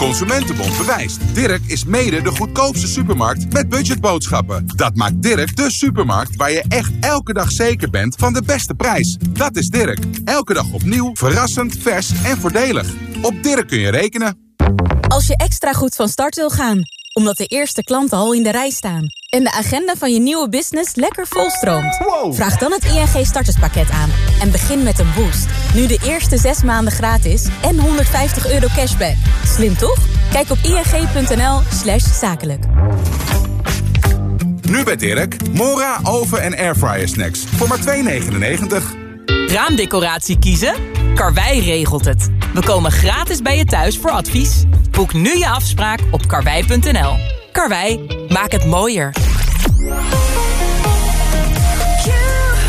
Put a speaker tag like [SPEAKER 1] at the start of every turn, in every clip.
[SPEAKER 1] Consumentenbond bewijst. Dirk is mede de goedkoopste supermarkt met budgetboodschappen. Dat maakt Dirk de supermarkt waar je echt elke dag zeker bent van de beste prijs. Dat is Dirk. Elke dag opnieuw, verrassend, vers en voordelig. Op Dirk kun je rekenen.
[SPEAKER 2] Als je extra goed van start wil gaan, omdat de eerste klanten al in de rij staan... en de agenda van je nieuwe business lekker volstroomt... vraag dan het ING starterspakket aan en begin met een boost. Nu de eerste zes maanden gratis en 150 euro cashback. Slim toch? Kijk op ing.nl slash zakelijk.
[SPEAKER 1] Nu bij Dirk, Mora, oven en airfryer snacks. Voor maar 2,99.
[SPEAKER 3] Raamdecoratie kiezen? Karwei regelt het. We komen gratis bij je thuis voor advies. Boek nu je afspraak op karwei.nl. Karwei, maak het mooier.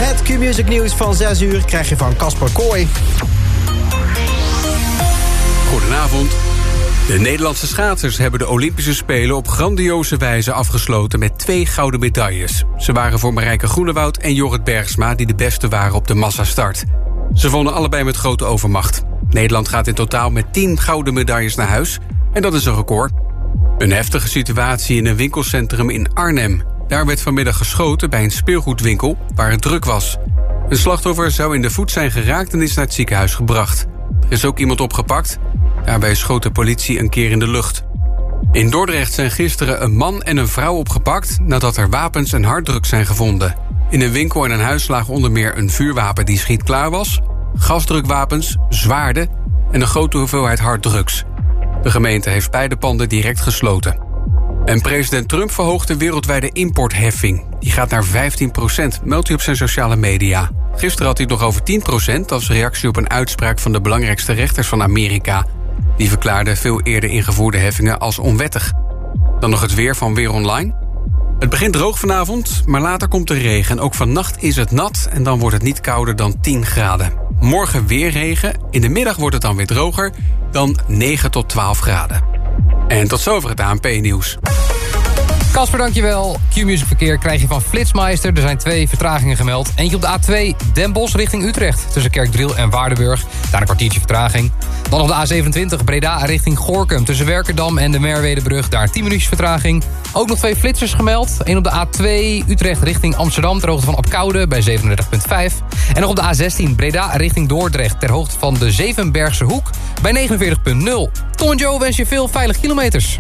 [SPEAKER 4] Het Q-Music nieuws van 6 uur krijg je van Casper Kooi.
[SPEAKER 5] Goedenavond. De Nederlandse schaatsers hebben de Olympische Spelen op grandioze wijze afgesloten met twee gouden medailles. Ze waren voor Marijke Groenewoud en Jorrit Bergsma die de beste waren op de massastart. Ze vonden allebei met grote overmacht. Nederland gaat in totaal met 10 gouden medailles naar huis en dat is een record. Een heftige situatie in een winkelcentrum in Arnhem. Daar werd vanmiddag geschoten bij een speelgoedwinkel waar het druk was. Een slachtoffer zou in de voet zijn geraakt en is naar het ziekenhuis gebracht. Is ook iemand opgepakt. Daarbij schoot de politie een keer in de lucht. In Dordrecht zijn gisteren een man en een vrouw opgepakt... nadat er wapens en harddrugs zijn gevonden. In een winkel en een huis lagen onder meer een vuurwapen die schietklaar was... gasdrukwapens, zwaarden en een grote hoeveelheid harddrugs. De gemeente heeft beide panden direct gesloten. En president Trump verhoogt de wereldwijde importheffing. Die gaat naar 15% meldt hij op zijn sociale media. Gisteren had hij het nog over 10% als reactie op een uitspraak van de belangrijkste rechters van Amerika. Die verklaarden veel eerder ingevoerde heffingen als onwettig. Dan nog het weer van Weer Online. Het begint droog vanavond, maar later komt de regen. En ook vannacht is het nat en dan wordt het niet kouder dan 10 graden. Morgen weer regen, in de middag wordt het dan weer droger... dan 9 tot 12 graden. En tot zover het ANP-nieuws.
[SPEAKER 6] Casper, dankjewel. Q-Music verkeer krijg je van Flitsmeister. Er zijn twee vertragingen gemeld. Eentje op de A2 Den Bosch richting Utrecht. Tussen Kerkdriel en Waardenburg. Daar een kwartiertje vertraging. Dan op de A27 Breda richting Gorkum. Tussen Werkerdam en de Merwedebrug. Daar 10 minuutjes vertraging. Ook nog twee flitsers gemeld. Eén op de A2 Utrecht richting Amsterdam. Ter hoogte van Apkoude bij 37,5. En nog op de A16 Breda richting Dordrecht. Ter hoogte van de Zevenbergse Hoek bij 49,0. Tom en Joe wens je veel veilig kilometers.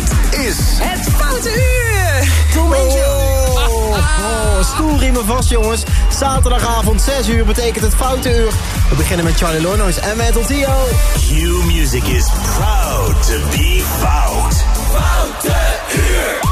[SPEAKER 7] Dit is
[SPEAKER 3] Het Foute Uur! Tom en
[SPEAKER 4] Oh, oh, stoel riemen vast jongens. Zaterdagavond 6 uur betekent het foute uur. We beginnen met Charlie Lonois en Mental Tio.
[SPEAKER 7] Q Music is proud to be fout. Foute uur.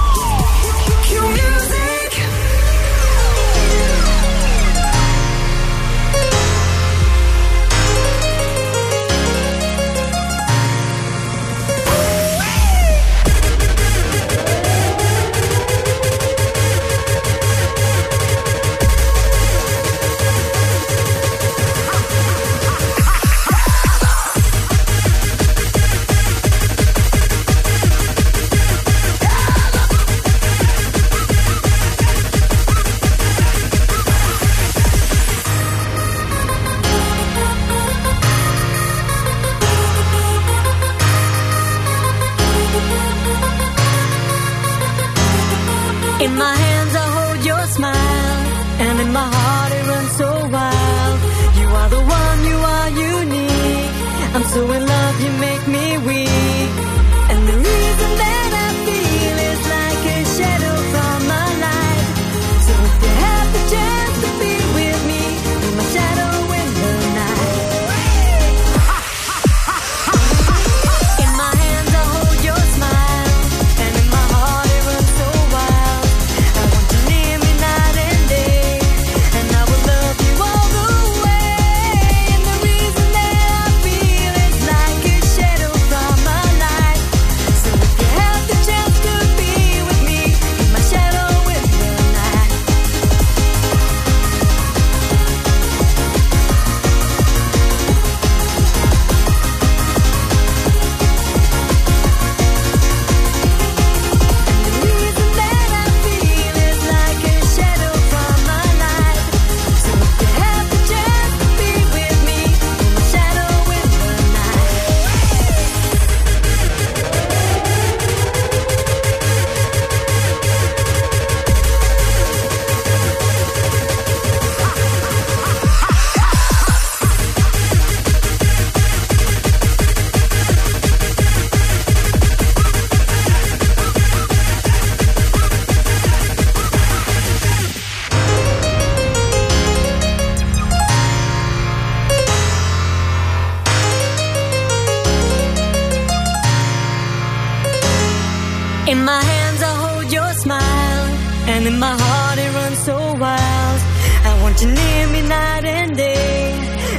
[SPEAKER 8] Want you near me night and day.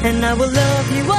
[SPEAKER 8] And I will love you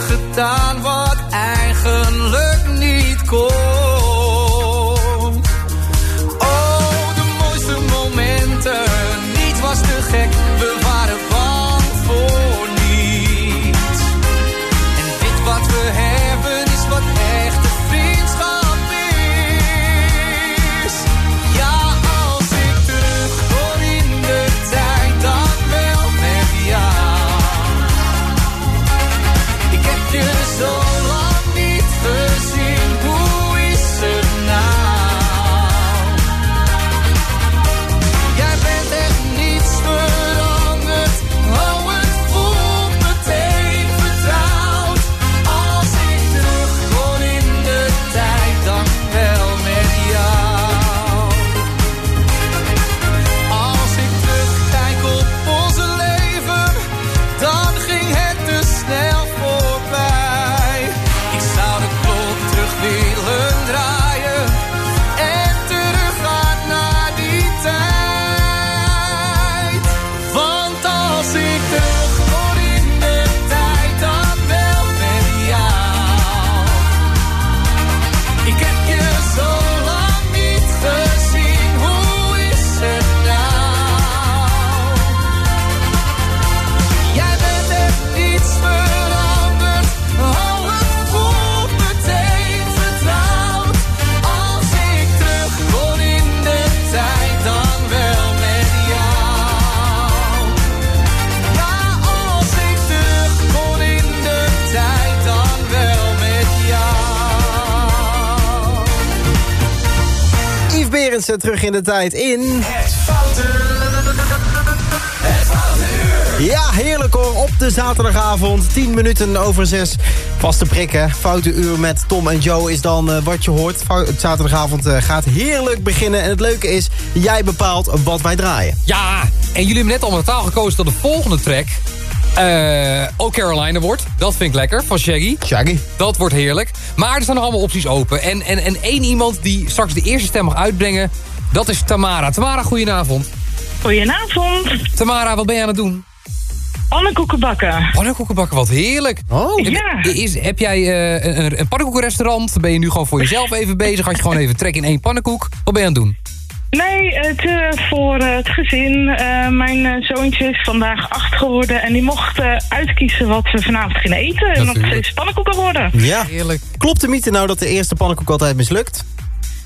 [SPEAKER 9] Gedaan wat in de tijd in... Het. Ja,
[SPEAKER 4] heerlijk hoor. Op de zaterdagavond, 10 minuten over 6. Vaste prikken. Foute uur met Tom en Joe is dan eh, wat je hoort. Het zaterdagavond eh, gaat heerlijk beginnen. En het leuke is, jij bepaalt wat wij draaien.
[SPEAKER 6] Ja, en jullie hebben net al taal gekozen dat de volgende track... eh Oh Carolina wordt. Dat vind ik lekker, van Shaggy.
[SPEAKER 4] Shaggy.
[SPEAKER 6] Dat wordt heerlijk. Maar er staan nog allemaal opties open. En, en, en één iemand die straks de eerste stem mag uitbrengen... dat is Tamara. Tamara, goedenavond.
[SPEAKER 10] Goedenavond.
[SPEAKER 6] Tamara, wat ben je aan het doen?
[SPEAKER 10] Pannenkoeken bakken.
[SPEAKER 6] Pannenkoeken bakken, wat heerlijk.
[SPEAKER 4] Oh.
[SPEAKER 10] Ja.
[SPEAKER 6] Is, heb jij eh, een, een, pannenkoekenrestaurant? Ben je nu gewoon voor jezelf even bezig? Had je gewoon even trek in één pannenkoek? Wat ben je aan het doen?
[SPEAKER 10] Nee, het, eh, voor eh, het gezin. Eh, mijn zoontje is vandaag acht geworden en die mocht uitkiezen wat we vanavond gingen eten. En dat is pannenkoeken worden.
[SPEAKER 4] Ja.
[SPEAKER 6] Heerlijk.
[SPEAKER 4] Klopt de mythe nou dat de eerste pannenkoek altijd mislukt?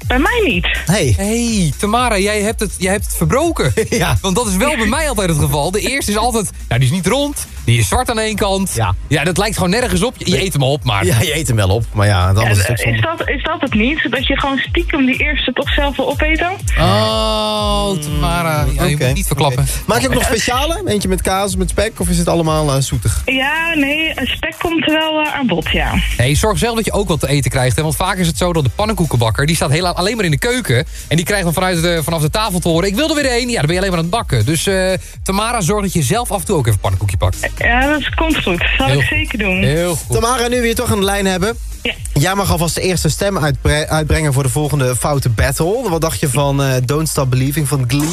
[SPEAKER 10] Bij mij niet.
[SPEAKER 4] Hey.
[SPEAKER 6] hey, Tamara, jij hebt, het, jij hebt het verbroken.
[SPEAKER 4] Ja.
[SPEAKER 6] Want dat is wel bij mij altijd het geval. De eerste is altijd, nou die is niet rond, die is zwart aan één kant.
[SPEAKER 4] Ja.
[SPEAKER 6] Ja, dat lijkt gewoon nergens op. Je, je eet hem op, maar...
[SPEAKER 4] Ja, je eet hem wel op, maar ja, dan is het ook zonde.
[SPEAKER 10] is, dat, is dat het niet? Dat je gewoon stiekem die eerste toch zelf wil opeten?
[SPEAKER 6] Oh, Tamara. Ja, je moet niet verklappen.
[SPEAKER 4] Maak je ook nog speciale? Eentje met kaas, met spek? Of is het allemaal eh, zoetig?
[SPEAKER 10] Ja, nee, een spek komt er wel eh, aan bod, ja.
[SPEAKER 6] Hey, zorg zelf dat je ook wat te eten krijgt. Hè? Want vaak is het zo dat de pannenkoekenbakker... die staat heel, alleen maar in de keuken. En die krijgt dan vanuit de, vanaf de tafel te horen... ik wil er weer één. Ja, dan ben je alleen maar aan het bakken. Dus eh, Tamara, zorg dat je zelf af en toe ook even een pannenkoekje pakt.
[SPEAKER 10] Ja, dat komt goed. Zal
[SPEAKER 6] Heel
[SPEAKER 10] ik
[SPEAKER 6] goed.
[SPEAKER 10] zeker doen.
[SPEAKER 6] Heel goed.
[SPEAKER 4] Tamara, nu we je toch de lijn hebben.
[SPEAKER 10] Ja.
[SPEAKER 4] Jij mag alvast de eerste stem uitbre- uitbrengen voor de volgende foute battle. Wat dacht je van eh, Don't Stop Believing van Glee?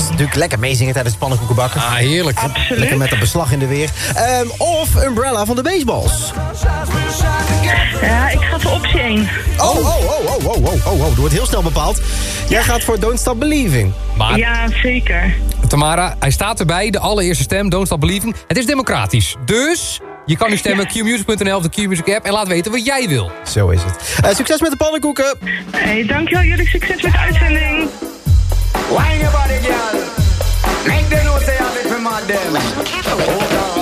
[SPEAKER 4] Dat is natuurlijk lekker meezingen tijdens het pannenkoekenbakken.
[SPEAKER 6] Ah, heerlijk.
[SPEAKER 4] Lekker
[SPEAKER 10] Absoluut.
[SPEAKER 4] met dat beslag in de weer. Ehm, of Umbrella van de Baseballs.
[SPEAKER 10] Ja, ik ga voor optie 1.
[SPEAKER 4] Oh, oh, oh, oh, oh, oh, oh, oh. Er wordt heel snel bepaald. Jij gaat voor Don't Stop Believing.
[SPEAKER 6] Maar
[SPEAKER 10] Ja, zeker.
[SPEAKER 6] Tamara, hij staat erbij. De allereerste stem, Don't Stop Believing. Het is democratisch. Dus je kan nu stemmen qmusic.nl of de Qmusic app... en laat weten wat jij wil.
[SPEAKER 4] Zo is het. Eh, succes met de pannenkoeken.
[SPEAKER 10] Hey, dankjewel. Jullie succes met de uitzending.
[SPEAKER 11] Wine your body, girl. Make them know say I'm it for mad them. Oh, Carolina.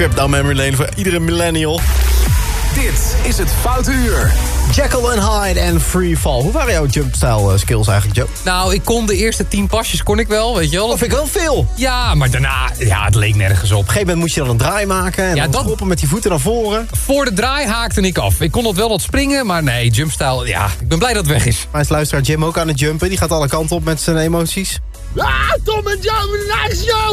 [SPEAKER 4] Trip down memory lane voor iedere millennial.
[SPEAKER 12] Dit is het Foute Uur.
[SPEAKER 4] Jekyll and Hyde en Free Fall. Hoe waren jouw jumpstyle eh, skills eigenlijk, Joe?
[SPEAKER 6] Nou, ik kon de eerste tien pasjes kon ik wel, weet je wel.
[SPEAKER 4] Dat vind ik wel veel.
[SPEAKER 6] Ja, maar daarna, ja, het leek nergens op.
[SPEAKER 4] Op een gegeven moment moest je dan een draai maken. En
[SPEAKER 6] Ja,
[SPEAKER 4] dan
[SPEAKER 6] dat-
[SPEAKER 4] met die voeten naar voren.
[SPEAKER 6] Voor de draai haakte ik af. Ik kon dat wel wat springen, maar nee, jumpstyle, ja, ik ben blij dat het weg is.
[SPEAKER 4] Maar is luisteraar Jim ook aan het jumpen. Die gaat alle kanten op met zijn emoties.
[SPEAKER 9] Ah, Tom en Joe, nice show!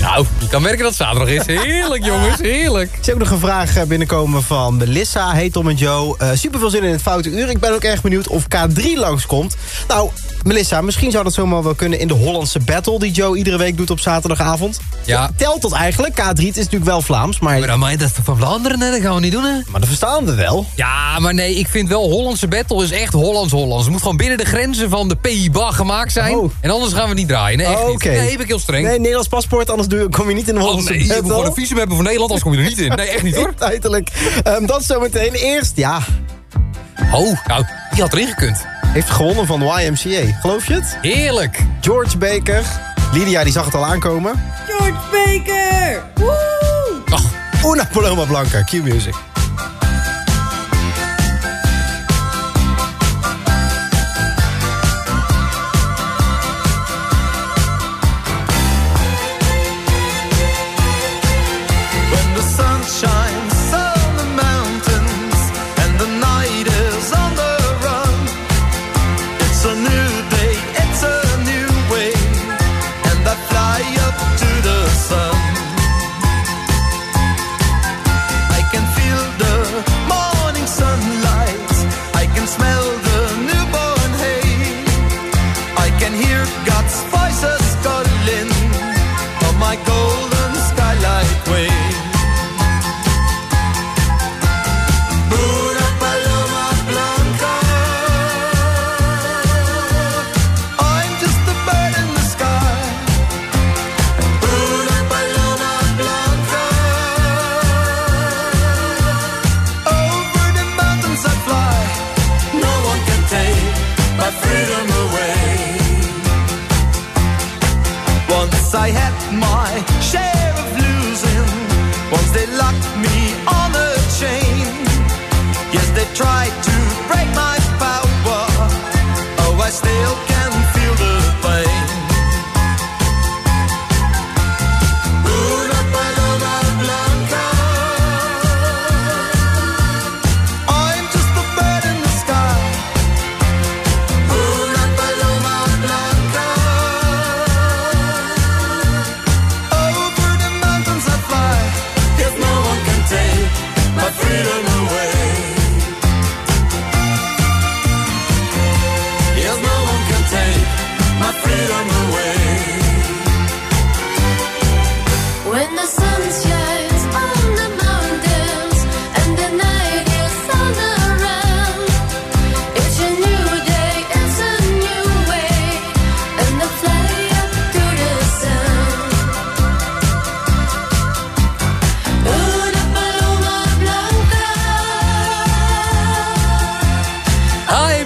[SPEAKER 6] Nou, je kan merken dat het zaterdag is. Heerlijk, jongens, heerlijk.
[SPEAKER 4] Ik zie ook nog een vraag eh, binnenkomen van Melissa. Hey Tom en Joe. Eh super veel zin in het foute uur. Ik ben ook erg benieuwd of K3 langskomt. Nou, Melissa, misschien zou dat zomaar wel kunnen in de Hollandse battle... die Joe iedere week doet op zaterdagavond.
[SPEAKER 6] Ja.
[SPEAKER 4] Telt dat eigenlijk? K3 het is natuurlijk wel Vlaams, maar...
[SPEAKER 6] Maar je dat van Vlaanderen, hè? dat gaan we niet doen, hè?
[SPEAKER 4] Maar dat verstaan we wel.
[SPEAKER 6] Ja, maar nee, ik vind wel Hollandse battle is echt Hollands-Hollands. Het moet gewoon binnen de grenzen van de PIBA gemaakt zijn.
[SPEAKER 4] Oh.
[SPEAKER 6] En anders gaan we niet draaien. Nee, echt
[SPEAKER 4] Oh,
[SPEAKER 6] niet.
[SPEAKER 4] oké.
[SPEAKER 6] Nee, heb ik heel streng.
[SPEAKER 4] Nee, Nederlands paspoort, anders doe, kom je niet in de
[SPEAKER 6] Oh,
[SPEAKER 4] Hollandse
[SPEAKER 6] nee, je moet
[SPEAKER 4] battle.
[SPEAKER 6] gewoon een visum hebben voor Nederland, anders kom je er niet in. Nee, echt niet hoor.
[SPEAKER 4] Uiterlijk. Ehm, dat zometeen. Eerst, ja,
[SPEAKER 6] Oh, nou, die had erin gekund.
[SPEAKER 4] heeft gewonnen van YMCA. Geloof je het?
[SPEAKER 6] Heerlijk.
[SPEAKER 4] George Baker. Lydia, die zag het al aankomen.
[SPEAKER 3] George Baker! Woe!
[SPEAKER 6] Ach,
[SPEAKER 4] Una Paloma Blanca, Q-Music.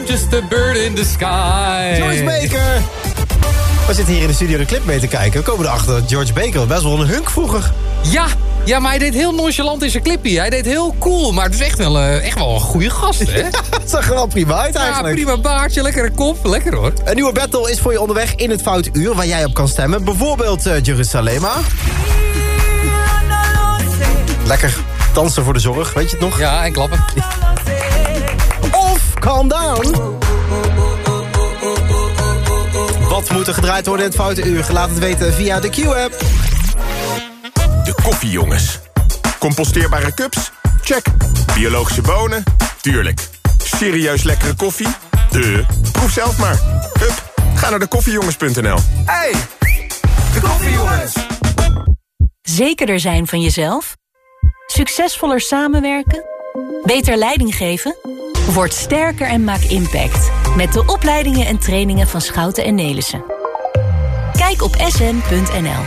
[SPEAKER 9] I'm just a bird in the sky.
[SPEAKER 4] George Baker. We zitten hier in de studio de clip mee te kijken. We komen erachter dat George Baker best wel een hunk vroeger.
[SPEAKER 6] Ja, ja, maar hij deed heel nonchalant in zijn clipje. Hij deed heel cool, maar het is echt wel, eh, echt wel een goede gast, hè?
[SPEAKER 4] Het zag er wel prima uit
[SPEAKER 6] Ja,
[SPEAKER 4] eigenlijk.
[SPEAKER 6] prima baardje, lekkere kop. Lekker hoor.
[SPEAKER 4] Een nieuwe battle is voor je onderweg in het Fout Uur... waar jij op kan stemmen. Bijvoorbeeld eh Jerusalema. Lekker dansen voor de zorg, weet je het nog?
[SPEAKER 6] Ja, en klappen.
[SPEAKER 4] Calm Down. Wat moet er gedraaid worden in het Foute Uur? Laat het weten via de Q-app.
[SPEAKER 12] De koffiejongens. Composteerbare cups? Check. Biologische bonen? Tuurlijk. Serieus lekkere koffie? De. Proef zelf maar. Hup, ga naar de koffiejongens.nl.
[SPEAKER 9] Hey, de koffiejongens.
[SPEAKER 13] Zekerder zijn van jezelf? Succesvoller samenwerken? Beter leiding geven? Word sterker en maak impact. Met de opleidingen en trainingen van Schouten en Nelissen. Kijk op sn.nl.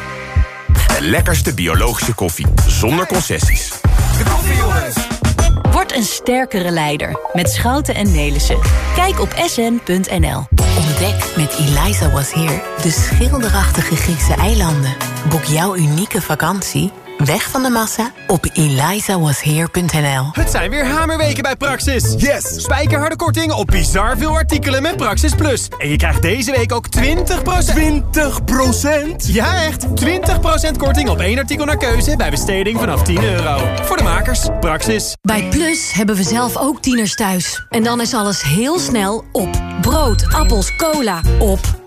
[SPEAKER 12] De lekkerste biologische koffie. Zonder concessies.
[SPEAKER 9] De koffiejongens.
[SPEAKER 13] Word een sterkere leider met Schouten en Nelissen. Kijk op sn.nl.
[SPEAKER 14] Ontdek met Eliza Was Here de de schilderachtige Griekse eilanden. Boek jouw unieke vakantie weg van de massa op elizawasheer.nl.
[SPEAKER 15] Het zijn weer hamerweken bij Praxis. Yes! Spijkerharde korting op bizar veel artikelen met Praxis Plus. En je krijgt deze week ook 20%... 20%? Ja, echt! 20% korting op één artikel naar keuze bij besteding vanaf 10 euro. Voor de makers, Praxis.
[SPEAKER 16] Bij Plus hebben we zelf ook tieners thuis. En dan is alles heel snel op. Brood, appels, cola, op.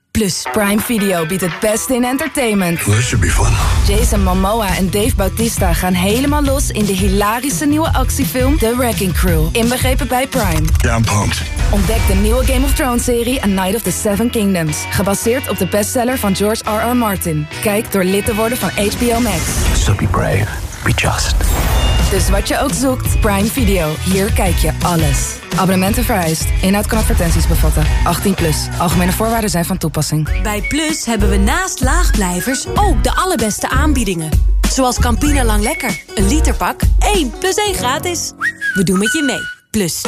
[SPEAKER 16] Plus, Prime Video biedt het beste in entertainment.
[SPEAKER 17] This should be fun.
[SPEAKER 16] Jason Momoa en Dave Bautista gaan helemaal los in de hilarische nieuwe actiefilm The Wrecking Crew. Inbegrepen bij Prime.
[SPEAKER 17] Yeah, I'm pumped.
[SPEAKER 16] Ontdek de nieuwe Game of Thrones serie A Night of the Seven Kingdoms. Gebaseerd op de bestseller van George R.R. Martin. Kijk door lid te worden van HBO Max.
[SPEAKER 17] So be brave. Be just.
[SPEAKER 16] Dus wat je ook zoekt, Prime Video. Hier kijk je alles. Abonnementen vereist. Inhoud kan advertenties bevatten. 18 plus. Algemene voorwaarden zijn van toepassing.
[SPEAKER 18] Bij Plus hebben we naast laagblijvers ook de allerbeste aanbiedingen. Zoals Campina Lang Lekker. Een literpak, 1 plus 1 gratis. We doen met je mee. Plus.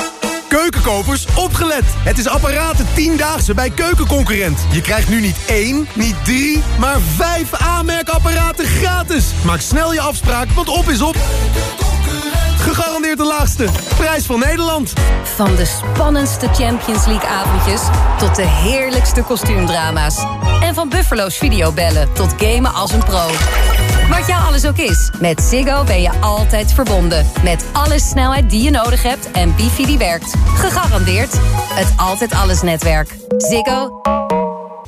[SPEAKER 19] Keukenkopers, opgelet! Het is apparaten 10-daagse bij Keukenconcurrent. Je krijgt nu niet één, niet drie, maar vijf aanmerkapparaten gratis. Maak snel je afspraak, want op is op. Gegarandeerd de laagste. Prijs van Nederland.
[SPEAKER 13] Van de spannendste Champions League avondjes tot de heerlijkste kostuumdrama's. En van Buffalo's videobellen tot gamen als een pro. Wat jou alles ook is, met Ziggo ben je altijd verbonden. Met alle snelheid die je nodig hebt en wifi die werkt. Gegarandeerd het Altijd Alles netwerk. Ziggo.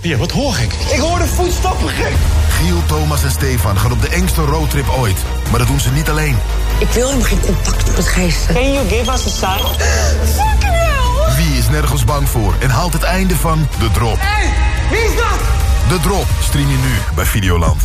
[SPEAKER 20] Ja, wat hoor ik? Ik hoor de voetstappen gek.
[SPEAKER 21] Giel, Thomas en Stefan gaan op de engste roadtrip ooit. Maar dat doen ze niet alleen.
[SPEAKER 22] Ik wil helemaal geen contact met geesten.
[SPEAKER 23] Can you give us a sign?
[SPEAKER 22] Fucking hell!
[SPEAKER 21] Wie is nergens bang voor en haalt het einde van De Drop?
[SPEAKER 22] Hé, hey, wie is dat?
[SPEAKER 21] De Drop stream je nu bij Videoland.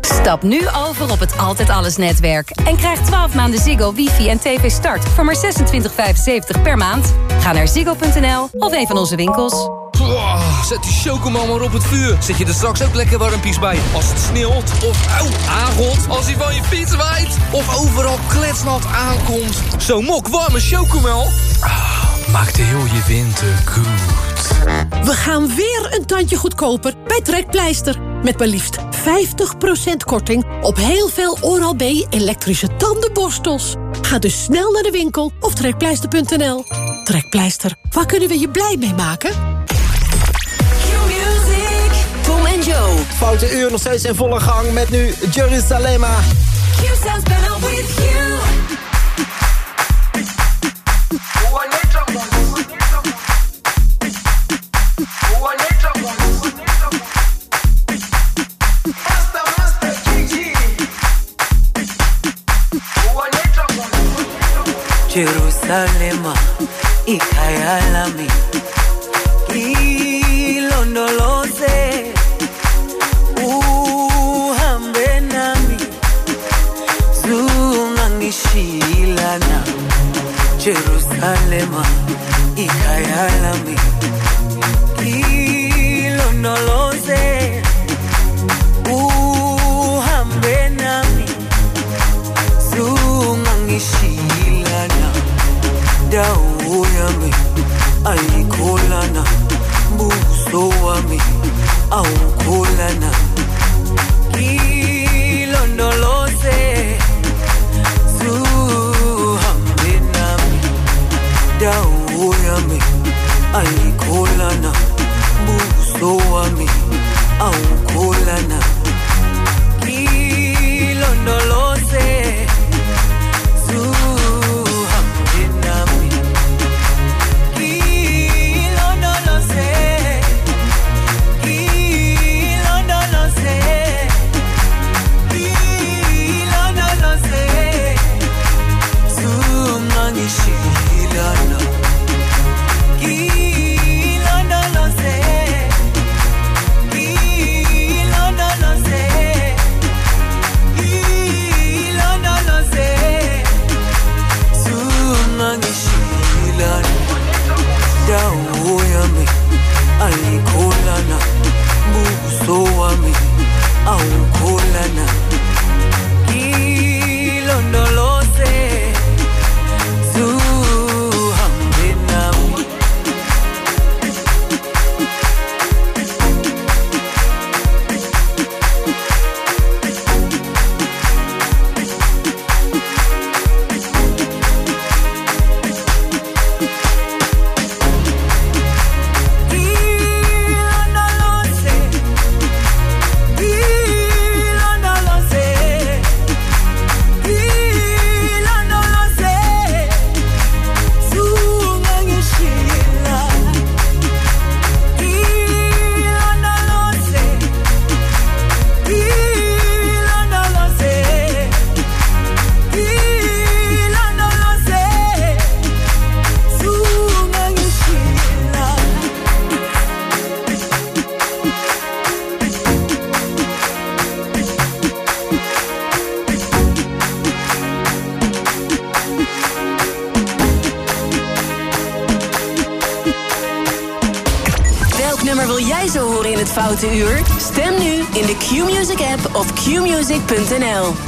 [SPEAKER 13] Stap nu over op het Altijd Alles netwerk. En krijg 12 maanden Ziggo, wifi en tv start voor maar 26,75 per maand. Ga naar ziggo.nl of een van onze winkels.
[SPEAKER 24] Oh, zet die chocomel maar op het vuur. Zet je er straks ook lekker warmpies bij. Als het sneeuwt of auw, aangot. Als hij van je fiets waait. Of overal kletsnat aankomt. Zo'n mok warme chocomel. Ah, maakt heel je winter goed.
[SPEAKER 25] We gaan weer een tandje goedkoper bij Trekpleister. Met maar liefst 50% korting op heel veel Oral-B elektrische tandenborstels. Ga dus snel naar de winkel of trekpleister.nl. Trekpleister, waar kunnen we je blij mee maken?
[SPEAKER 4] Tom en Joe. Foute uur nog steeds in volle gang met nu Jerusalema.
[SPEAKER 9] Q
[SPEAKER 26] ikhaya lami ilondoloze. Uhambe nami. Zungangishilana Jerusalema. Ikhaya lami Oh. nummer
[SPEAKER 18] wil jij zo horen in het Foute Uur? Stem nu in de Q-Music app of qmusic.nl.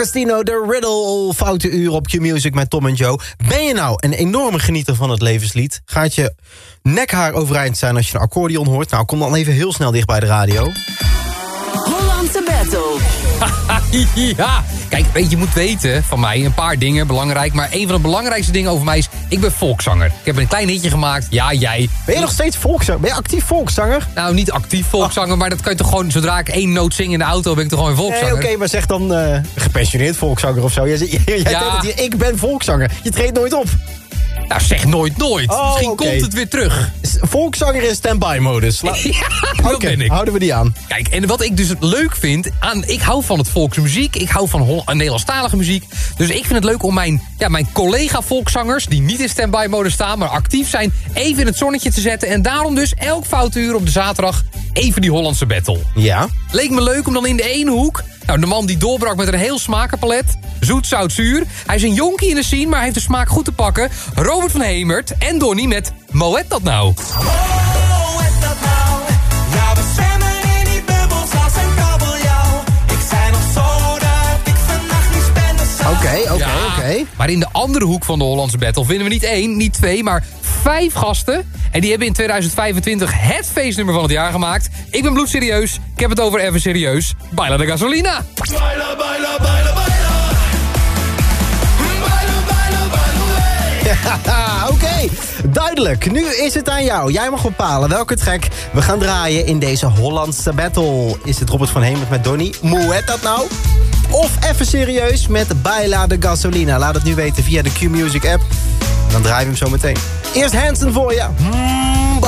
[SPEAKER 4] Agostino, de Riddle, Foute Uur op Q-Music met Tom en Joe. Ben je nou een enorme genieter van het levenslied? Gaat je nekhaar overeind zijn als je een accordeon hoort? Nou, kom dan even heel snel dicht bij de radio.
[SPEAKER 18] Hollandse
[SPEAKER 3] Battle.
[SPEAKER 6] ja, kijk, weet je, je moet weten van mij een paar dingen, belangrijk. Maar een van de belangrijkste dingen over mij is, ik ben volkszanger. Ik heb een klein hitje gemaakt. Ja, jij.
[SPEAKER 4] Ben je nog steeds volkszanger? Ben je actief volkszanger?
[SPEAKER 6] Nou, niet actief volkszanger, maar dat kan je toch gewoon... Zodra ik één noot zing in de auto, ben ik toch gewoon een
[SPEAKER 4] Nee,
[SPEAKER 6] volkszanger?
[SPEAKER 4] oké, maar zeg dan eh, gepensioneerd volkszanger of zo. Jij, jij, jij
[SPEAKER 6] Ja.
[SPEAKER 4] denkt dat je, ik ben volkszanger. Je treedt nooit op.
[SPEAKER 6] Nou, zeg nooit nooit.
[SPEAKER 4] Oh,
[SPEAKER 6] Misschien komt het weer terug.
[SPEAKER 4] Volkszanger in standby-modus. La-
[SPEAKER 6] Ja, dat
[SPEAKER 4] Oké,
[SPEAKER 6] ben ik.
[SPEAKER 4] houden we die aan.
[SPEAKER 6] Kijk, en wat ik dus leuk vind, aan, ik hou van het volksmuziek, ik hou van Hol- Nederlandstalige muziek. Dus ik vind het leuk om mijn, ja, mijn collega-volkszangers, die niet in standby-mode staan, maar actief zijn, even in het zonnetje te zetten. En daarom dus elk foute uur op de zaterdag even die Hollandse battle.
[SPEAKER 4] Ja.
[SPEAKER 6] Leek me leuk om dan in de ene hoek... Nou, de man die doorbrak met een heel smakenpalet. Zoet, zout, zuur. Hij is een jonkie in de scene, maar heeft de smaak goed te pakken. Robert van Hemert en Donny met Moet dat nou?
[SPEAKER 26] Is dat? Ja, we zwemmen in die bubbels als een kabeljauw. Ik zei nog zo dat ik vannacht niet spende zou.
[SPEAKER 4] Oké, oké, oké.
[SPEAKER 6] Maar in de andere hoek van de Hollandse battle vinden we niet één, niet twee, maar vijf gasten. En die hebben in 2025 het feestnummer van het jaar gemaakt. Ik ben bloedserieus. Ik heb het over even serieus. Baila de gasolina.
[SPEAKER 26] Baila, baila. Baila,
[SPEAKER 4] Oké, duidelijk. Nu is het aan jou. Jij mag bepalen welke track we gaan draaien in deze Hollandse battle. Is het Robert van Hemert met Donny? Moet dat nou? Of even serieus met Baila de Gasolina? Laat het nu weten via de Q-Music app. Dan draaien we hem zo meteen. Eerst Hansen voor je. Hmm,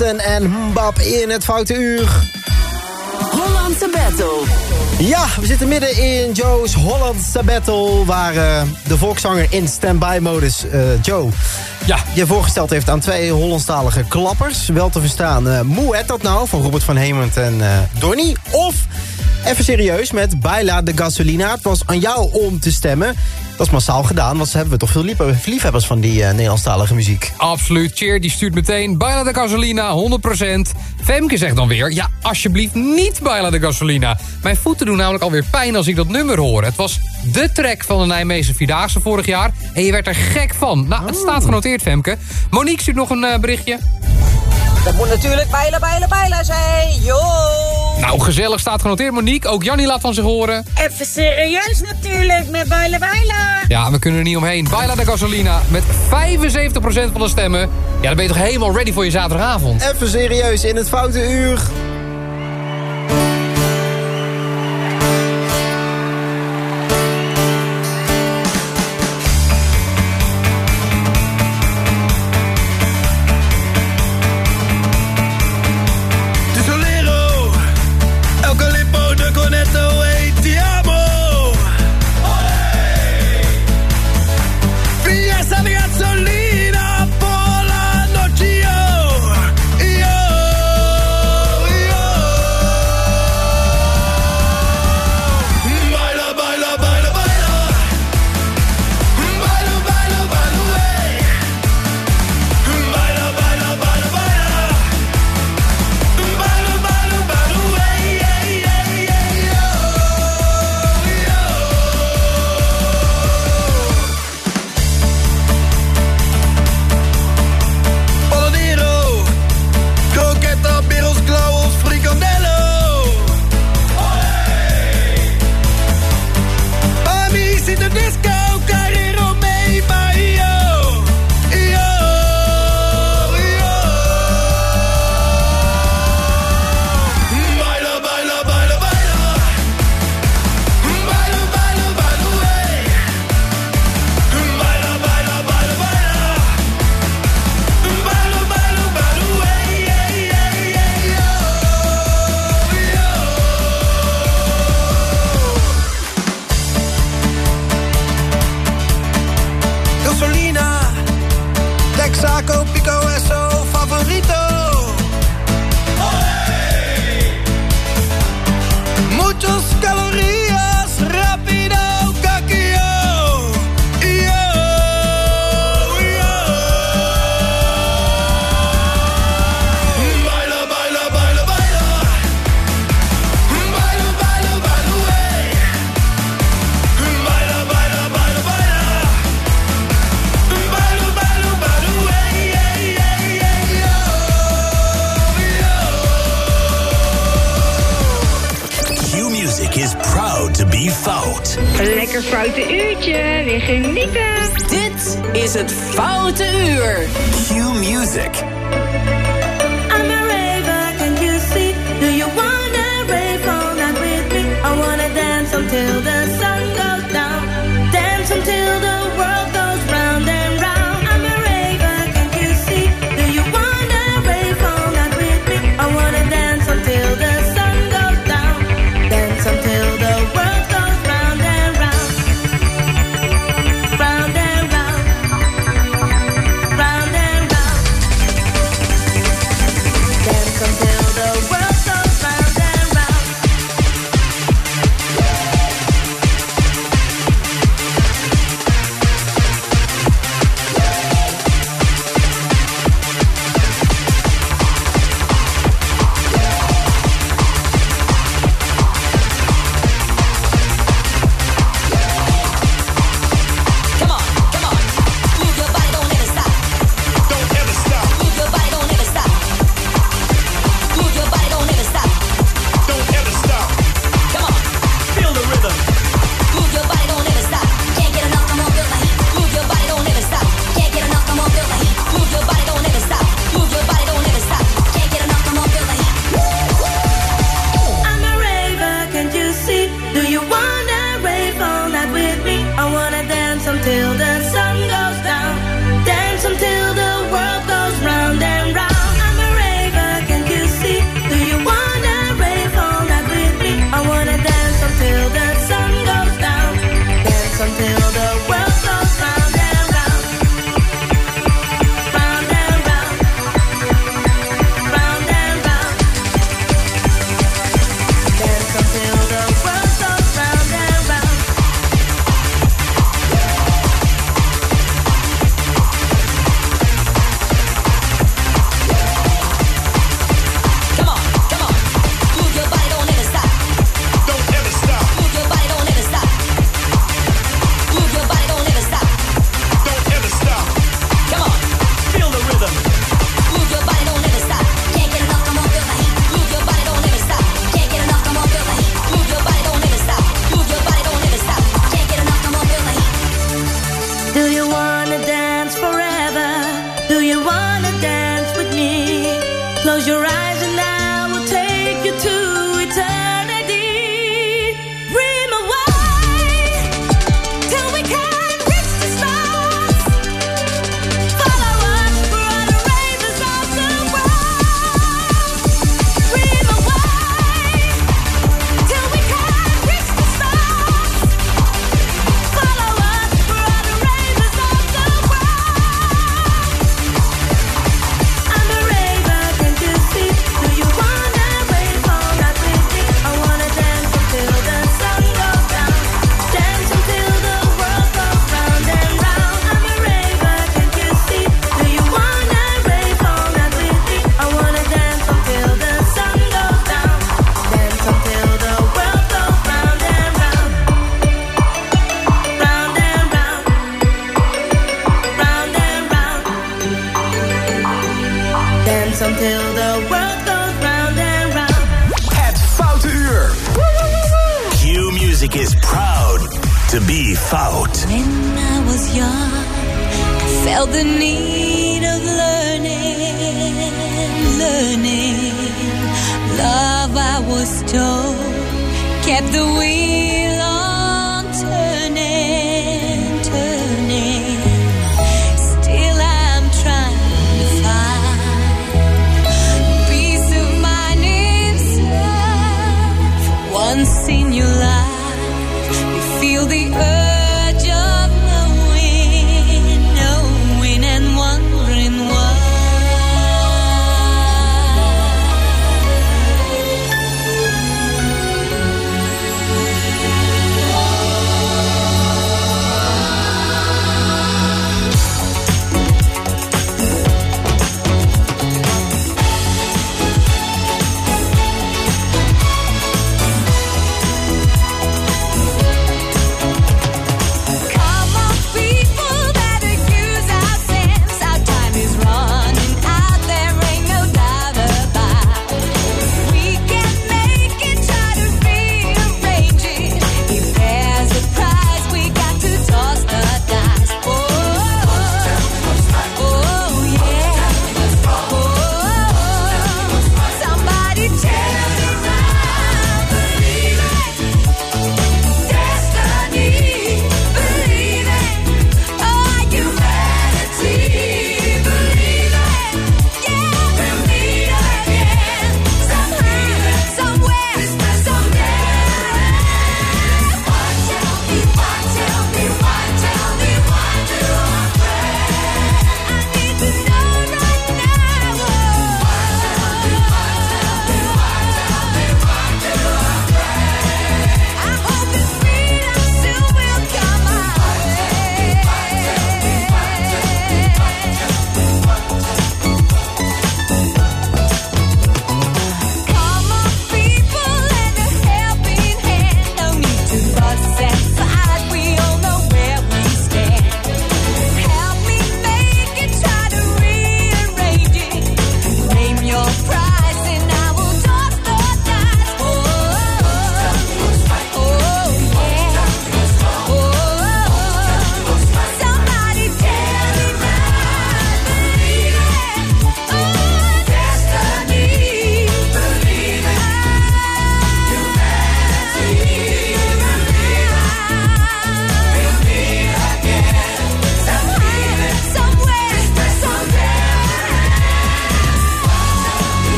[SPEAKER 4] En Mbap in het Foute Uur.
[SPEAKER 27] Hollandse Battle.
[SPEAKER 4] Ja, we zitten midden in Joe's Hollandse Battle... waar eh, de volkszanger in standby-modus, eh, Joe...
[SPEAKER 6] Ja.
[SPEAKER 4] je voorgesteld heeft aan twee Hollandstalige klappers. Wel te verstaan, eh Moe dat nou, van Robert van Hemert en eh Donny. Of, even serieus, met Baila de Gasolina. Het was aan jou om te stemmen. Dat is massaal gedaan, want ze hebben we toch veel lief- liefhebbers van die eh, Nederlandstalige muziek.
[SPEAKER 6] Absoluut. Cheer die stuurt meteen Baila de Gasolina, 100%. Femke zegt dan weer, ja, alsjeblieft niet Baila de Gasolina. Mijn voeten doen namelijk alweer pijn als ik dat nummer hoor. Het was de track van de Nijmeegse Vierdaagse vorig jaar. En je werd er gek van. Nou, het staat genoteerd, Femke. Monique stuurt nog een eh, berichtje.
[SPEAKER 8] Dat moet natuurlijk bijlen, bijlen, bijlen zijn. Yo!
[SPEAKER 6] Nou, gezellig staat genoteerd, Monique. Ook Jannie laat van zich horen.
[SPEAKER 8] Even serieus natuurlijk met bijlen, bijlen.
[SPEAKER 6] Ja, we kunnen er niet omheen. Baila de Gasolina met 75% van de stemmen. Ja, dan ben je toch helemaal ready voor je zaterdagavond.
[SPEAKER 4] Even serieus, in het Foute Uur...
[SPEAKER 28] to be Fout.
[SPEAKER 29] Lekker foute uurtje, weer genieten.
[SPEAKER 27] Dit is het Foute Uur.
[SPEAKER 28] Q Music.
[SPEAKER 7] I'm a raver, can you see? Do you wanna rave all night with me? I wanna dance until the
[SPEAKER 28] to be Fout.
[SPEAKER 8] When I was young, I felt the need of learning, learning. Love, I was told, kept the wheel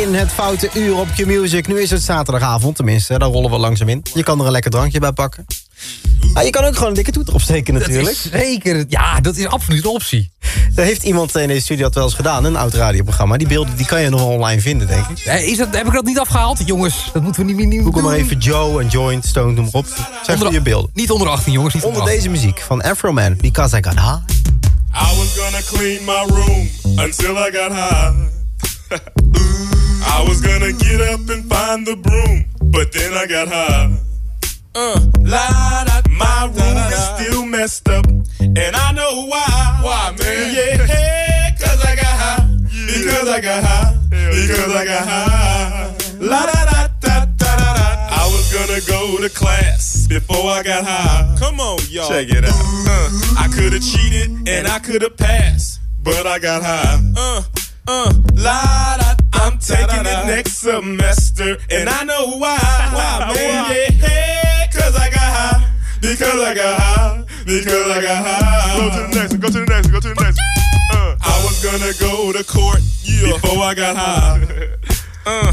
[SPEAKER 8] in
[SPEAKER 4] het Foute Uur op Q-Music. Nu is het zaterdagavond, tenminste, daar rollen we langzaam in. Je kan er een lekker drankje bij pakken. Ah, je kan ook gewoon een dikke toeter opsteken natuurlijk.
[SPEAKER 6] Dat is zeker, ja, dat is absoluut een optie.
[SPEAKER 4] Er heeft iemand in deze studio dat wel eens gedaan, een oud radioprogramma. Die beelden die kan je nog wel online vinden, denk ik.
[SPEAKER 6] Eh, Is dat, heb ik dat niet afgehaald? Jongens, dat moeten we niet meer nieuw
[SPEAKER 4] Google maar even Joe en Joint, Stone, noem maar op. Dat zijn
[SPEAKER 6] Onder-
[SPEAKER 4] goede beelden.
[SPEAKER 6] Niet onder 18, jongens. Niet
[SPEAKER 4] Onder
[SPEAKER 6] onder
[SPEAKER 4] deze muziek van Afro Man, Because I Got High.
[SPEAKER 30] I was gonna clean my room until I got high. I was gonna get up and find the broom, but then I got high. Uh, la, da, my room is still messed up, and I know why. Why, man? Yeah, cause I got high. Yeah. Because I got high. Because I got high. La da da da da da da. I was gonna go to class before I got high. Come on, y'all. Check it out. Uh, I could have cheated and I could have passed, but I got high. Uh, uh, la da. I'm taking it next semester, and I know why. Why, man? Yeah, cause I got high. Because I got high. Because I got high. Go to the next one. Go to the next one. Go to the next one. Uh, I was gonna go to court before I got high. Uh,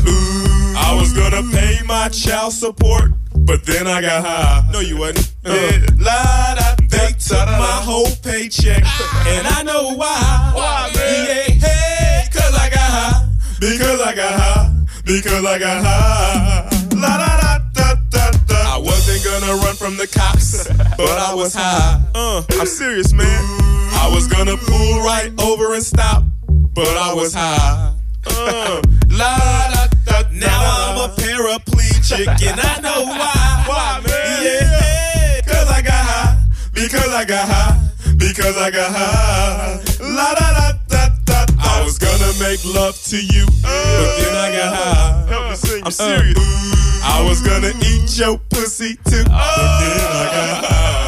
[SPEAKER 30] I was gonna pay my child support, but then I got high. No, you wasn't. Yeah, la da. They took my whole paycheck, and I know why. Why, man? Yeah, hey, Because I got high. because I got high. La da da da da da. I wasn't gonna run from the cops, but I was high. Uh, I'm serious, man. I was gonna pull right over and stop, but I was high. Uh, la da da. Now I'm a paraplegic, and I know why. Why, man? Yeah, cause I got high, because I got high, because I got high. La da. I was gonna make love to you, but then I got high. Help me sing, I'm uh, serious. I was gonna eat your pussy too, but then I got high.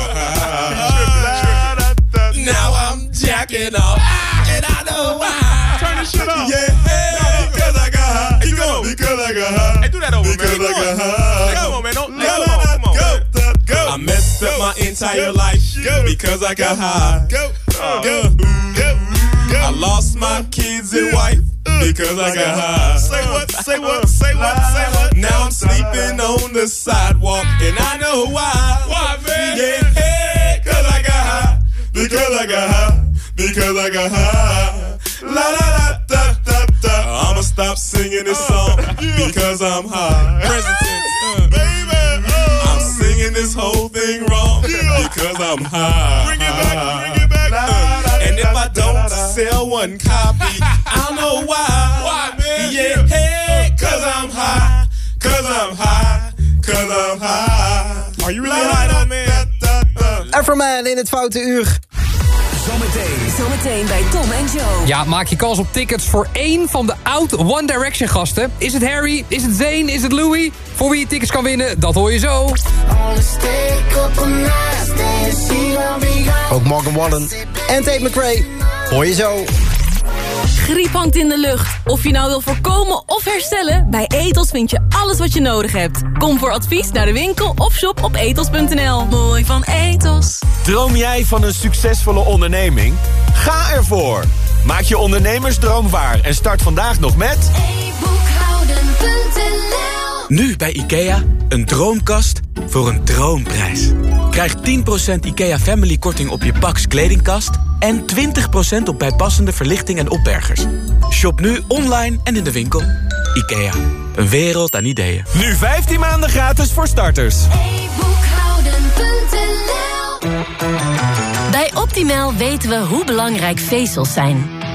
[SPEAKER 30] Now I'm jacking off, and I know why. Turn this shit up. Yeah, because I got high. Keep going. Because I got high. Hey, do that over, because man. I got high. Come on, man. Don't, come on, come on. Go, go. I messed up my entire life because I got high. Go, go, uh. go. I lost my uh, kids and wife uh. because I got high. Say what? Say what? Say what? Say uh, what? Now I'm sleeping on the sidewalk and I know why. Why, man? Yeah, cause I got high. Because I got high. Because I got high. La da da da da da. I'ma stop singing this song because I'm high. Present tense, uh, baby. I'm singing this whole thing wrong because I'm high. Bring it back. Bring it back. If I don't sell one copy, I know why. Why, man? Yeah, hey, cause I'm high. Cause I'm high. Cause I'm high. Are you really high, though, man?
[SPEAKER 4] Everman in het foute uur.
[SPEAKER 31] Zometeen. Zometeen bij Tom en Joe.
[SPEAKER 6] Ja, maak je kans op tickets voor één van de oud One Direction gasten. Is het Harry? Is het Zayn? Is het Louis? Voor wie je tickets kan winnen, dat hoor je zo.
[SPEAKER 4] Ook Morgan Wallen en Tate McRae. Hoor je zo.
[SPEAKER 8] Griep hangt in de lucht. Of je nou wil voorkomen of herstellen, bij Etos vind je alles wat je nodig hebt. Kom voor advies naar de winkel of shop op etos.nl. Mooi van Etos.
[SPEAKER 32] Droom jij van een succesvolle onderneming? Ga ervoor! Maak je ondernemersdroom waar en start vandaag nog met...
[SPEAKER 5] Nu bij IKEA, een droomkast voor een droomprijs. Krijg 10% IKEA Family korting op je Pax kledingkast... en 20% op bijpassende verlichting en opbergers. Shop nu online en in de winkel. IKEA, een wereld aan ideeën.
[SPEAKER 32] Nu 15 maanden gratis voor starters.
[SPEAKER 8] Bij Optimal weten we hoe belangrijk vezels zijn.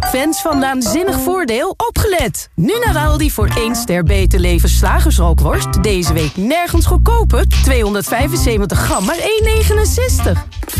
[SPEAKER 16] Fans van Naanzinnig Voordeel, opgelet! Nu naar Aldi voor 1 ster beter leven slagersrookworst. Deze week nergens goedkoper. 275 gram, maar 1,69.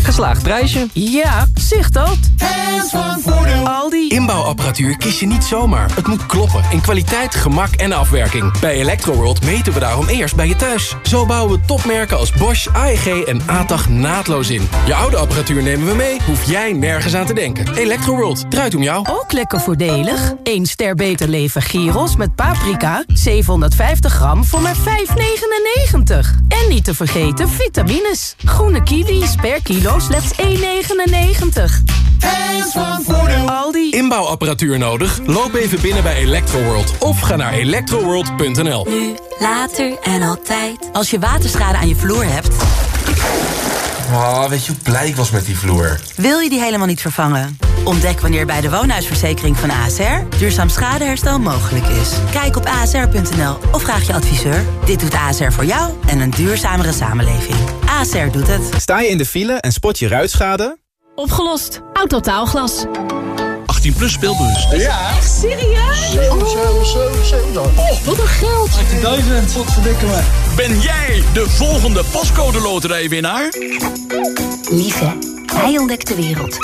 [SPEAKER 9] Geslaagd prijsje.
[SPEAKER 16] Ja, zicht dat. Fans van Voordeel. Aldi.
[SPEAKER 9] Inbouwapparatuur kies je niet zomaar. Het moet kloppen in kwaliteit, gemak en afwerking. Bij Electroworld meten we daarom eerst bij je thuis. Zo bouwen we topmerken als Bosch, AEG en ATAG naadloos in. Je oude apparatuur nemen we mee, hoef jij nergens aan te denken. Electroworld, draait om jou.
[SPEAKER 16] Ook lekker voordelig. 1 ster beter leven gyros met paprika. 750 gram voor maar 5,99. En niet te vergeten vitamines. Groene kiwis per kilo slechts 1,99.
[SPEAKER 9] Hands van Voordeel.
[SPEAKER 16] Aldi.
[SPEAKER 9] Inbouwapparatuur nodig? Loop even binnen bij Electroworld of ga naar electroworld.nl.
[SPEAKER 8] Nu, later en altijd. Als je waterschade aan je vloer hebt...
[SPEAKER 23] Oh, weet je hoe blij ik was met die vloer?
[SPEAKER 3] Wil je die helemaal niet vervangen? Ontdek wanneer bij de woonhuisverzekering van ASR duurzaam schadeherstel mogelijk is. Kijk op asr.nl of vraag je adviseur. Dit doet ASR voor jou en een duurzamere samenleving. ASR doet het.
[SPEAKER 33] Sta je in de file en spot je ruitschade?
[SPEAKER 2] Opgelost. Autotaalglas.
[SPEAKER 24] 18 plus speelbus.
[SPEAKER 2] Ja. Echt serieus? Oh, wat een geld.
[SPEAKER 24] 18.000. Wat verdikken me. Ben jij de volgende pascode loterijwinnaar?
[SPEAKER 8] Lieve, hij ontdekt de wereld.